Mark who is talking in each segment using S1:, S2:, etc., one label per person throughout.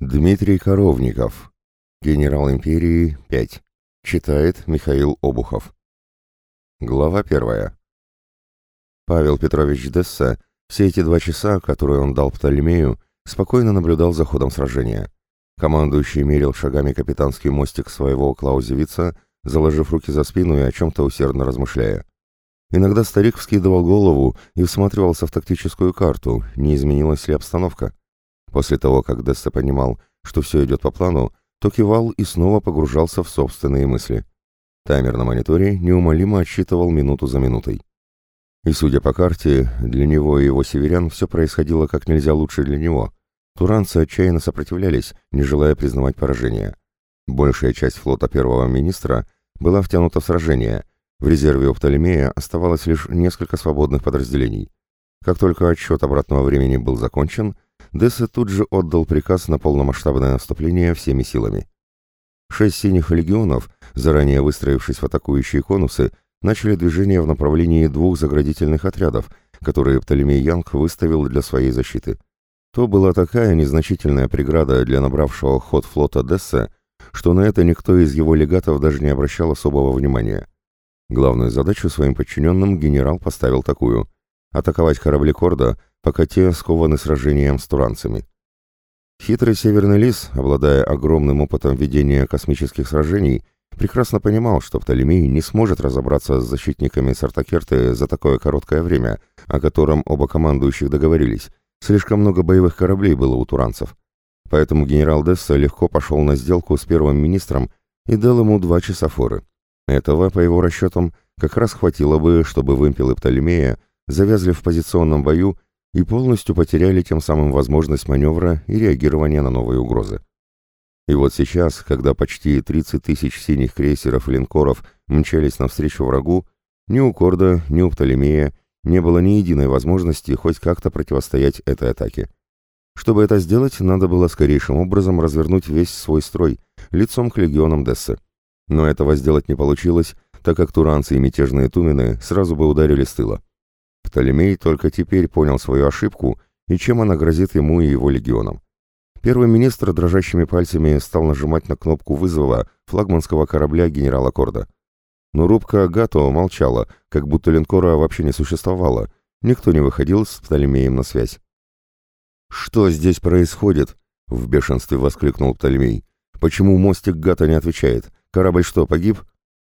S1: Дмитрий Коровников. Генерал империи 5. Читает Михаил Обухов. Глава первая. Павел Петрович Десса все эти два часа, которые он дал Птолемею, спокойно наблюдал за ходом сражения. Командующий мерил шагами капитанский мостик своего Клаузевица, заложив руки за спину и о чем-то усердно размышляя. Иногда старик вскидывал голову и всматривался в тактическую карту, не изменилась ли обстановка. После того, как Десса понимал, что все идет по плану, то кивал и снова погружался в собственные мысли. Таймер на мониторе неумолимо отсчитывал минуту за минутой. И, судя по карте, для него и его северян все происходило как нельзя лучше для него. Туранцы отчаянно сопротивлялись, не желая признавать поражение. Большая часть флота первого министра была втянута в сражение. В резерве у Птолемея оставалось лишь несколько свободных подразделений. Как только отсчет обратного времени был закончен, Десса тут же отдал приказ на полномасштабное наступление всеми силами. Шесть синих легионов, заранее выстроившись в атакующие конусы, начали движение в направлении двух заградительных отрядов, которые Птолемей Янг выставил для своей защиты. То была такая незначительная преграда для набравшего ход флота Десса, что на это никто из его легатов даже не обращал особого внимания. Главную задачу своим подчиненным генерал поставил такую – атаковать корабли Корда – пока те скованы сражением с туранцами. Хитрый Северный Лис, обладая огромным опытом ведения космических сражений, прекрасно понимал, что Птолемей не сможет разобраться с защитниками Сартакерты за такое короткое время, о котором оба командующих договорились. Слишком много боевых кораблей было у туранцев. Поэтому генерал Десса легко пошел на сделку с первым министром и дал ему два часа форы. Этого, по его расчетам, как раз хватило бы, чтобы вымпелы Птолемея завязли в позиционном бою и полностью потеряли тем самым возможность маневра и реагирования на новые угрозы. И вот сейчас, когда почти 30 тысяч синих крейсеров и линкоров мчались навстречу врагу, ни у Корда, ни у Птолемея не было ни единой возможности хоть как-то противостоять этой атаке. Чтобы это сделать, надо было скорейшим образом развернуть весь свой строй, лицом к легионам Дессы. Но этого сделать не получилось, так как туранцы и мятежные тумены сразу бы ударили с тыла. Птолемей только теперь понял свою ошибку и чем она грозит ему и его легионам. Первый министр дрожащими пальцами стал нажимать на кнопку вызова флагманского корабля генерала Корда. Но рубка Гато молчала, как будто линкора вообще не существовало. Никто не выходил с Птолемеем на связь. «Что здесь происходит?» — в бешенстве воскликнул Птолемей. «Почему мостик Гато не отвечает? Корабль что, погиб?»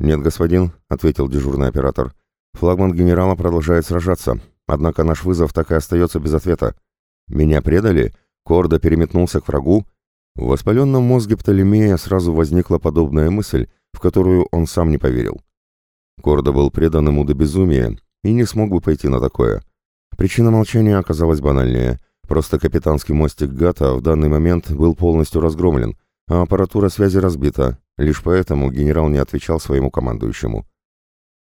S1: «Нет, господин», — ответил дежурный оператор. Флагман генерала продолжает сражаться, однако наш вызов так и остается без ответа. Меня предали? Кордо переметнулся к врагу? В воспаленном мозге Птолемея сразу возникла подобная мысль, в которую он сам не поверил. Кордо был предан ему до безумия и не смог бы пойти на такое. Причина молчания оказалась банальнее. Просто капитанский мостик Гата в данный момент был полностью разгромлен, а аппаратура связи разбита, лишь поэтому генерал не отвечал своему командующему.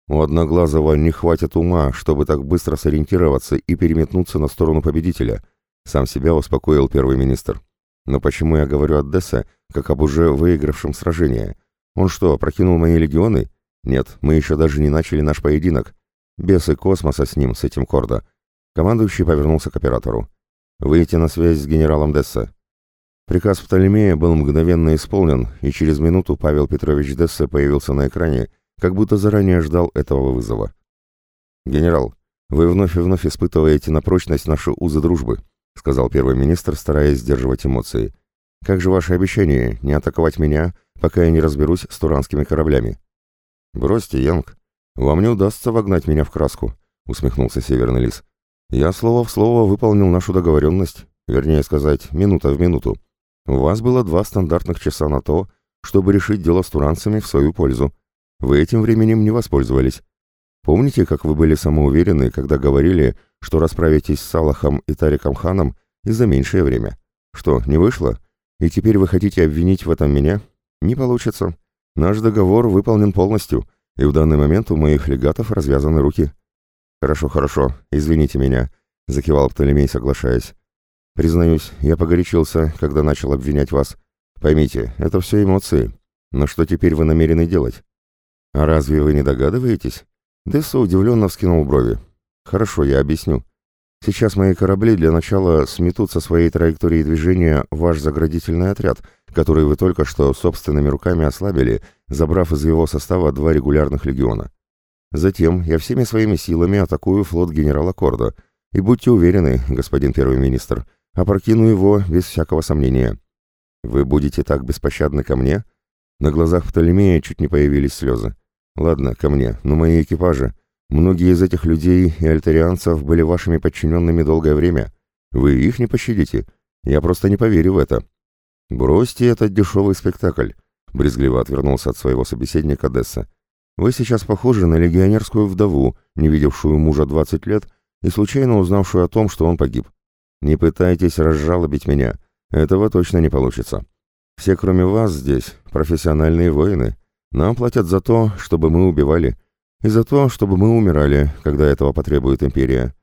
S1: У Одноглазого не хватит ума, чтобы так быстро сориентироваться и переметнуться на сторону победителя. Сам себя успокоил первый министр. Но почему я говорю о Дессе, как об уже выигравшем сражение? Он что, прокинул мои легионы? Нет, мы еще даже не начали наш поединок. Бесы космоса с ним, с этим Кордо. Командующий повернулся к оператору. «Выйти на связь с генералом Десса». Приказ Птолемея был мгновенно исполнен, и через минуту Павел Петрович Десса появился на экране, как будто заранее ждал этого вызова. «Генерал, вы вновь и вновь испытываете на прочность наши узы дружбы», сказал первый министр, стараясь сдерживать эмоции. «Как же ваше обещание не атаковать меня, пока я не разберусь с туранскими кораблями?» «Бросьте, Янг, вам не удастся вогнать меня в краску», усмехнулся Северный Лис. «Я слово в слово выполнил нашу договоренность, вернее сказать, минута в минуту. У вас было два стандартных часа на то, чтобы решить дело с туранцами в свою пользу. Вы этим временем не воспользовались. Помните, как вы были самоуверены, когда говорили, что расправитесь с Салахом и Тариком Ханом и за меньшее время? Что, не вышло? И теперь вы хотите обвинить в этом меня? Не получится. Наш договор выполнен полностью, и в данный момент у моих легатов развязаны руки. Хорошо, хорошо, извините меня, закивал Птолемей, соглашаясь. Признаюсь, я погорячился, когда начал обвинять вас. Поймите, это все эмоции. Но что теперь вы намерены делать? «А разве вы не догадываетесь?» Десса удивленно вскинул брови. «Хорошо, я объясню. Сейчас мои корабли для начала сметут со своей траектории движения ваш заградительный отряд, который вы только что собственными руками ослабили, забрав из его состава два регулярных легиона. Затем я всеми своими силами атакую флот генерала Корда, и будьте уверены, господин первый министр, опрокину его без всякого сомнения. Вы будете так беспощадны ко мне? На глазах Птолемея чуть не появились слезы. Ладно, ко мне, но мои экипажи, Многие из этих людей и альтарианцев были вашими подчиненными долгое время. Вы их не пощадите. Я просто не поверю в это. Бросьте этот дешевый спектакль, брезгливо отвернулся от своего собеседника Десса. Вы сейчас похожи на легионерскую вдову, не видевшую мужа 20 лет и случайно узнавшую о том, что он погиб. Не пытайтесь разжалобить меня. Этого точно не получится. Все, кроме вас здесь, профессиональные воины. Нам платят за то, чтобы мы убивали и за то, чтобы мы умирали, когда этого потребует империя.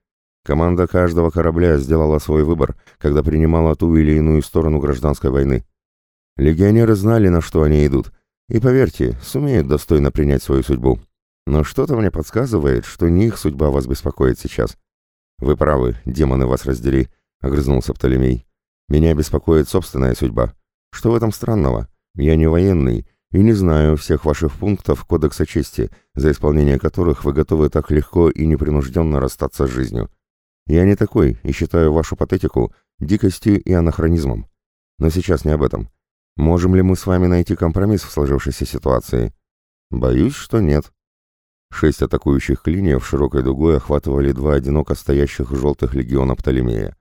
S1: Команда каждого корабля сделала свой выбор, когда принимала ту или иную сторону гражданской войны. Легионеры знали, на что они идут, и, поверьте, сумеют достойно принять свою судьбу. Но что-то мне подсказывает, что не их судьба вас беспокоит сейчас. «Вы правы, демоны вас раздели», — огрызнулся Птолемей. «Меня беспокоит собственная судьба. Что в этом странного? Я не военный, и не знаю всех ваших пунктов Кодекса чести, за исполнение которых вы готовы так легко и непринужденно расстаться с жизнью. Я не такой и считаю вашу патетику дикостью и анахронизмом. Но сейчас не об этом. Можем ли мы с вами найти компромисс в сложившейся ситуации? Боюсь, что нет. Шесть атакующих клиньев широкой дугой охватывали два одиноко стоящих желтых легиона Птолемея.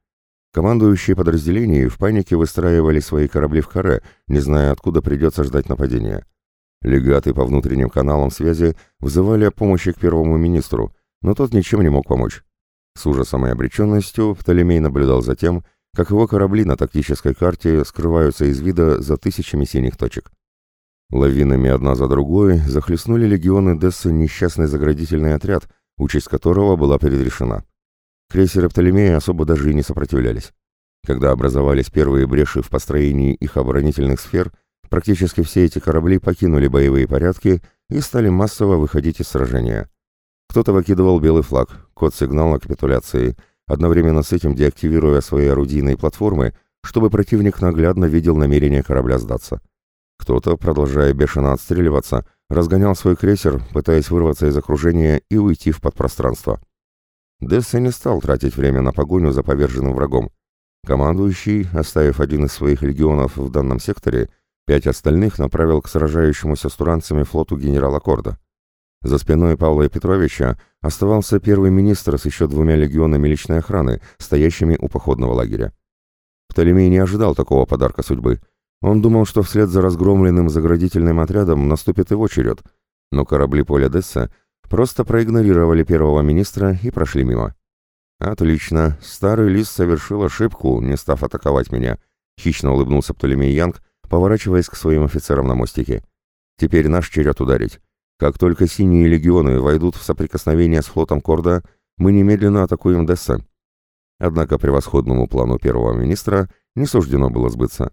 S1: Командующие подразделений в панике выстраивали свои корабли в каре, не зная, откуда придется ждать нападения. Легаты по внутренним каналам связи вызывали о помощи к первому министру, но тот ничем не мог помочь. С ужасом и обреченностью Птолемей наблюдал за тем, как его корабли на тактической карте скрываются из вида за тысячами синих точек. Лавинами одна за другой захлестнули легионы Дессы несчастный заградительный отряд, участь которого была предрешена. Крейсеры Птолемея особо даже и не сопротивлялись. Когда образовались первые бреши в построении их оборонительных сфер, практически все эти корабли покинули боевые порядки и стали массово выходить из сражения. Кто-то выкидывал белый флаг, код сигнала капитуляции, одновременно с этим деактивируя свои орудийные платформы, чтобы противник наглядно видел намерение корабля сдаться. Кто-то, продолжая бешено отстреливаться, разгонял свой крейсер, пытаясь вырваться из окружения и уйти в подпространство. Десса не стал тратить время на погоню за поверженным врагом. Командующий, оставив один из своих легионов в данном секторе, пять остальных направил к сражающемуся с туранцами флоту генерала Корда. За спиной Павла Петровича оставался первый министр с еще двумя легионами личной охраны, стоящими у походного лагеря. Птолемей не ожидал такого подарка судьбы. Он думал, что вслед за разгромленным заградительным отрядом наступит его черед, но корабли поля Десса Просто проигнорировали первого министра и прошли мимо. «Отлично. Старый лис совершил ошибку, не став атаковать меня», — хищно улыбнулся Птолемей Янг, поворачиваясь к своим офицерам на мостике. «Теперь наш черед ударить. Как только синие легионы войдут в соприкосновение с флотом Корда, мы немедленно атакуем Десса». Однако превосходному плану первого министра не суждено было сбыться.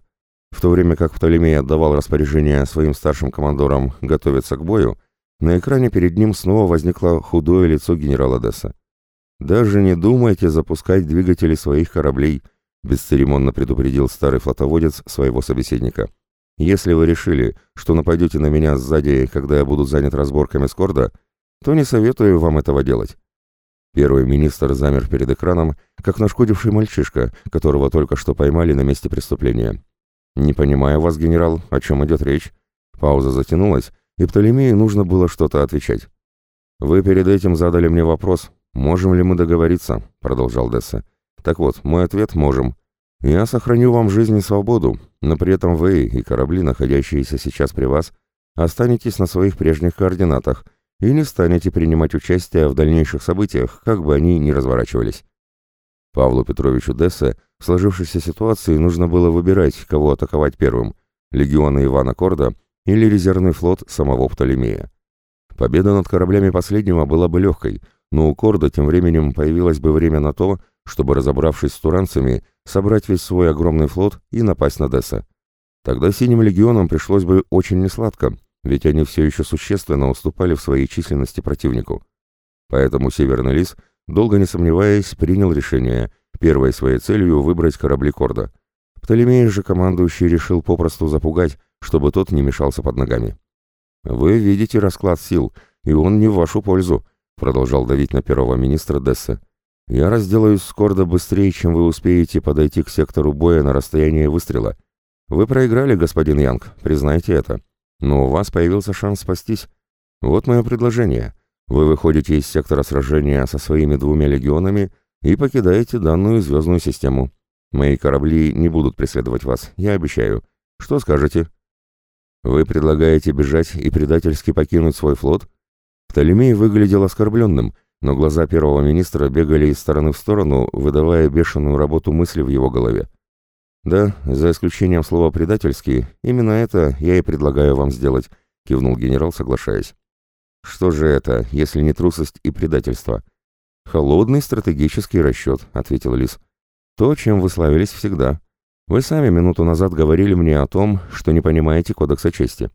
S1: В то время как Птолемей отдавал распоряжение своим старшим командорам готовиться к бою, на экране перед ним снова возникло худое лицо генерала Десса. «Даже не думайте запускать двигатели своих кораблей», бесцеремонно предупредил старый флотоводец своего собеседника. «Если вы решили, что нападете на меня сзади, когда я буду занят разборками Скорда, то не советую вам этого делать». Первый министр замер перед экраном, как нашкодивший мальчишка, которого только что поймали на месте преступления. «Не понимаю вас, генерал, о чем идет речь?» Пауза затянулась, и Птолемею нужно было что-то отвечать. «Вы перед этим задали мне вопрос, можем ли мы договориться?» — продолжал Десса. «Так вот, мой ответ — можем. Я сохраню вам жизнь и свободу, но при этом вы и корабли, находящиеся сейчас при вас, останетесь на своих прежних координатах и не станете принимать участие в дальнейших событиях, как бы они ни разворачивались». Павлу Петровичу Дессе в сложившейся ситуации нужно было выбирать, кого атаковать первым — легиона Ивана Корда — или резервный флот самого Птолемея. Победа над кораблями последнего была бы легкой, но у Корда тем временем появилось бы время на то, чтобы, разобравшись с туранцами, собрать весь свой огромный флот и напасть на Десса. Тогда синим легионам пришлось бы очень несладко, ведь они все еще существенно уступали в своей численности противнику. Поэтому Северный Лис долго не сомневаясь, принял решение, первой своей целью выбрать корабли Корда. Птолемей же командующий решил попросту запугать, чтобы тот не мешался под ногами. «Вы видите расклад сил, и он не в вашу пользу», — продолжал давить на первого министра Десса. «Я разделаюсь с Корда быстрее, чем вы успеете подойти к сектору боя на расстояние выстрела. Вы проиграли, господин Янг, признайте это. Но у вас появился шанс спастись. Вот мое предложение. Вы выходите из сектора сражения со своими двумя легионами и покидаете данную звездную систему. Мои корабли не будут преследовать вас, я обещаю. Что скажете? Вы предлагаете бежать и предательски покинуть свой флот? Птолемей выглядел оскорбленным, но глаза первого министра бегали из стороны в сторону, выдавая бешеную работу мысли в его голове. «Да, за исключением слова «предательский», именно это я и предлагаю вам сделать», — кивнул генерал, соглашаясь. Что же это, если не трусость и предательство? Холодный стратегический расчет, ответил Лис. То, чем вы славились всегда. Вы сами минуту назад говорили мне о том, что не понимаете кодекса чести.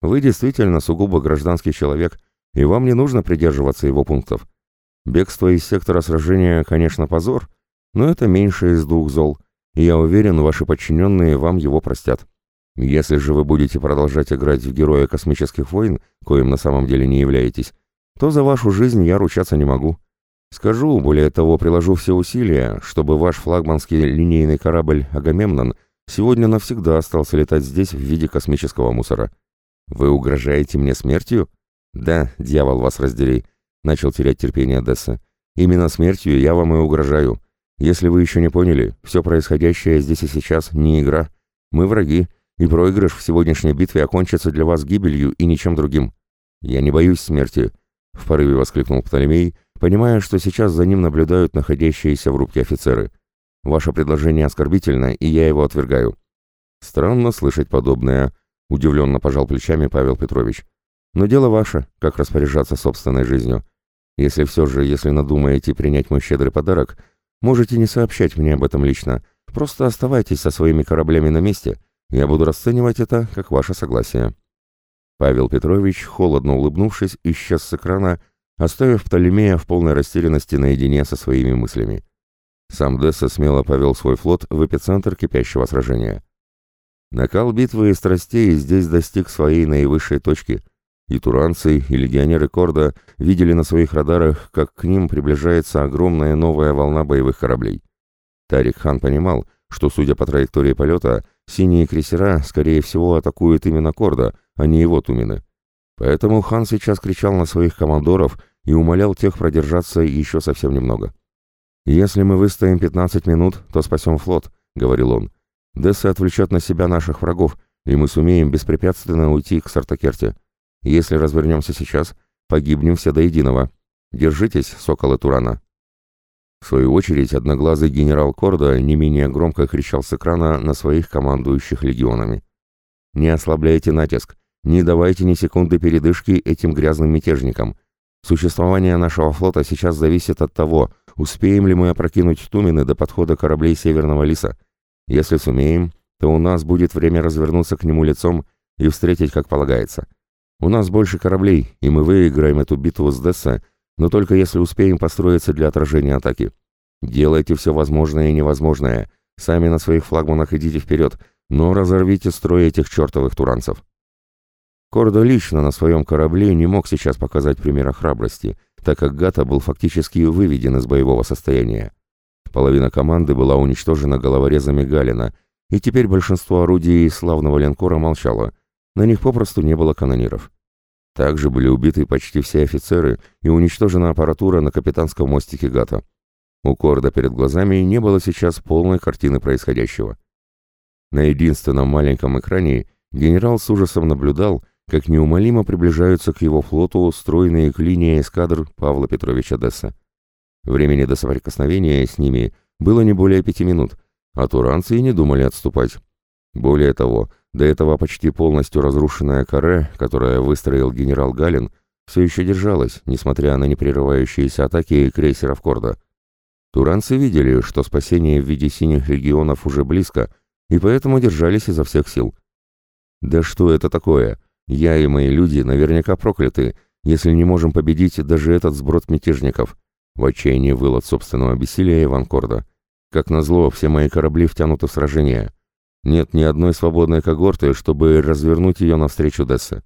S1: Вы действительно сугубо гражданский человек, и вам не нужно придерживаться его пунктов. Бегство из сектора сражения, конечно, позор, но это меньше из двух зол, и я уверен, ваши подчиненные вам его простят. Если же вы будете продолжать играть в героя космических войн, коим на самом деле не являетесь, то за вашу жизнь я ручаться не могу. Скажу, более того, приложу все усилия, чтобы ваш флагманский линейный корабль «Агамемнон» сегодня навсегда остался летать здесь в виде космического мусора. Вы угрожаете мне смертью? Да, дьявол вас раздери, начал терять терпение Десса. Именно смертью я вам и угрожаю. Если вы еще не поняли, все происходящее здесь и сейчас не игра. Мы враги, и проигрыш в сегодняшней битве окончится для вас гибелью и ничем другим. Я не боюсь смерти, — в порыве воскликнул Птолемей, понимая, что сейчас за ним наблюдают находящиеся в рубке офицеры. Ваше предложение оскорбительно, и я его отвергаю. Странно слышать подобное, — удивленно пожал плечами Павел Петрович. Но дело ваше, как распоряжаться собственной жизнью. Если все же, если надумаете принять мой щедрый подарок, можете не сообщать мне об этом лично, просто оставайтесь со своими кораблями на месте — я буду расценивать это как ваше согласие». Павел Петрович, холодно улыбнувшись, исчез с экрана, оставив Птолемея в полной растерянности наедине со своими мыслями. Сам Десса смело повел свой флот в эпицентр кипящего сражения. Накал битвы и страстей здесь достиг своей наивысшей точки, и туранцы, и легионеры Корда видели на своих радарах, как к ним приближается огромная новая волна боевых кораблей. Тарик Хан понимал, что, судя по траектории полета, Синие крейсера, скорее всего, атакуют именно Корда, а не его тумены. Поэтому хан сейчас кричал на своих командоров и умолял тех продержаться еще совсем немного. «Если мы выстоим 15 минут, то спасем флот», — говорил он. «Десса отвлечет на себя наших врагов, и мы сумеем беспрепятственно уйти к Сартакерте. Если развернемся сейчас, погибнем все до единого. Держитесь, соколы Турана». В свою очередь, одноглазый генерал Корда не менее громко кричал с экрана на своих командующих легионами. «Не ослабляйте натиск, не давайте ни секунды передышки этим грязным мятежникам. Существование нашего флота сейчас зависит от того, успеем ли мы опрокинуть Тумины до подхода кораблей Северного Лиса. Если сумеем, то у нас будет время развернуться к нему лицом и встретить, как полагается. У нас больше кораблей, и мы выиграем эту битву с Десса но только если успеем построиться для отражения атаки. Делайте все возможное и невозможное. Сами на своих флагманах идите вперед, но разорвите строй этих чертовых туранцев. Кордо лично на своем корабле не мог сейчас показать примера храбрости, так как Гата был фактически выведен из боевого состояния. Половина команды была уничтожена головорезами Галина, и теперь большинство орудий славного линкора молчало, на них попросту не было канониров. Также были убиты почти все офицеры и уничтожена аппаратура на капитанском мостике Гата. У Корда перед глазами не было сейчас полной картины происходящего. На единственном маленьком экране генерал с ужасом наблюдал, как неумолимо приближаются к его флоту стройные клинии эскадр Павла Петровича Десса. Времени до соприкосновения с ними было не более пяти минут, а туранцы и не думали отступать. Более того, до этого почти полностью разрушенная каре, которое выстроил генерал Галин, все еще держалась, несмотря на непрерывающиеся атаки крейсеров Корда. Туранцы видели, что спасение в виде синих легионов уже близко, и поэтому держались изо всех сил. «Да что это такое? Я и мои люди наверняка прокляты, если не можем победить даже этот сброд мятежников. В отчаянии выл от собственного бессилия Иван Корда. Как назло, все мои корабли втянуты в сражение. Нет ни одной свободной когорты, чтобы развернуть ее навстречу Дессе.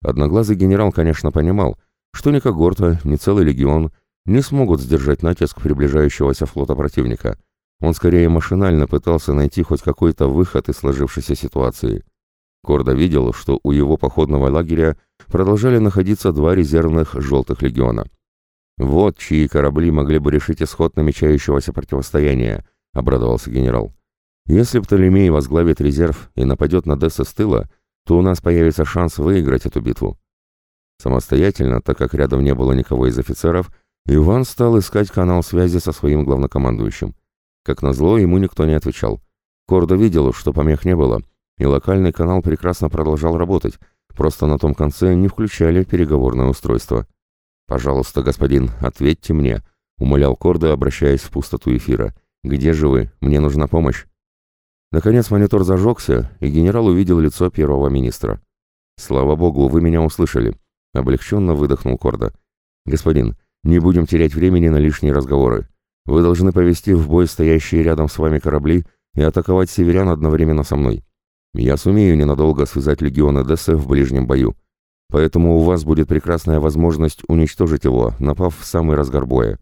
S1: Одноглазый генерал, конечно, понимал, что ни когорта, ни целый легион не смогут сдержать натиск приближающегося флота противника. Он скорее машинально пытался найти хоть какой-то выход из сложившейся ситуации. Кордо видел, что у его походного лагеря продолжали находиться два резервных «желтых легиона». «Вот чьи корабли могли бы решить исход намечающегося противостояния», — обрадовался генерал. «Если Птолемей возглавит резерв и нападет на Десса с тыла, то у нас появится шанс выиграть эту битву». Самостоятельно, так как рядом не было никого из офицеров, Иван стал искать канал связи со своим главнокомандующим. Как назло, ему никто не отвечал. Кордо видел, что помех не было, и локальный канал прекрасно продолжал работать, просто на том конце не включали переговорное устройство. «Пожалуйста, господин, ответьте мне», — умолял Кордо, обращаясь в пустоту эфира. «Где же вы? Мне нужна помощь». Наконец монитор зажегся, и генерал увидел лицо первого министра. «Слава богу, вы меня услышали», — облегченно выдохнул Кордо. «Господин, не будем терять времени на лишние разговоры. Вы должны повести в бой стоящие рядом с вами корабли и атаковать северян одновременно со мной. Я сумею ненадолго связать легион Эдессы в ближнем бою. Поэтому у вас будет прекрасная возможность уничтожить его, напав в самый разгар боя.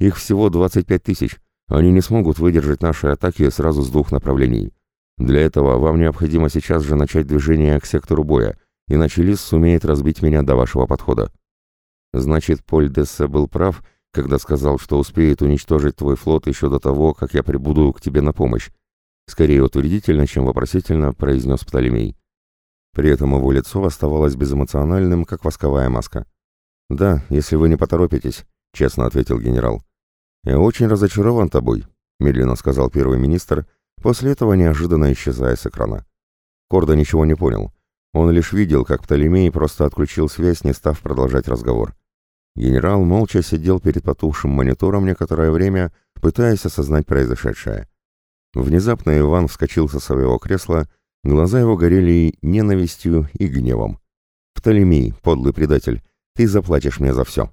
S1: Их всего 25 тысяч. Они не смогут выдержать наши атаки сразу с двух направлений. Для этого вам необходимо сейчас же начать движение к сектору боя, иначе Лис сумеет разбить меня до вашего подхода. Значит, Поль Дессе был прав, когда сказал, что успеет уничтожить твой флот еще до того, как я прибуду к тебе на помощь. Скорее утвердительно, чем вопросительно, произнес Птолемей. При этом его лицо оставалось безэмоциональным, как восковая маска. «Да, если вы не поторопитесь», — честно ответил генерал. «Я очень разочарован тобой», — медленно сказал первый министр, после этого неожиданно исчезая с экрана. Кордо ничего не понял. Он лишь видел, как Птолемей просто отключил связь, не став продолжать разговор. Генерал молча сидел перед потухшим монитором некоторое время, пытаясь осознать произошедшее. Внезапно Иван вскочил со своего кресла, глаза его горели ненавистью и гневом. «Птолемей, подлый предатель, ты заплатишь мне за все!»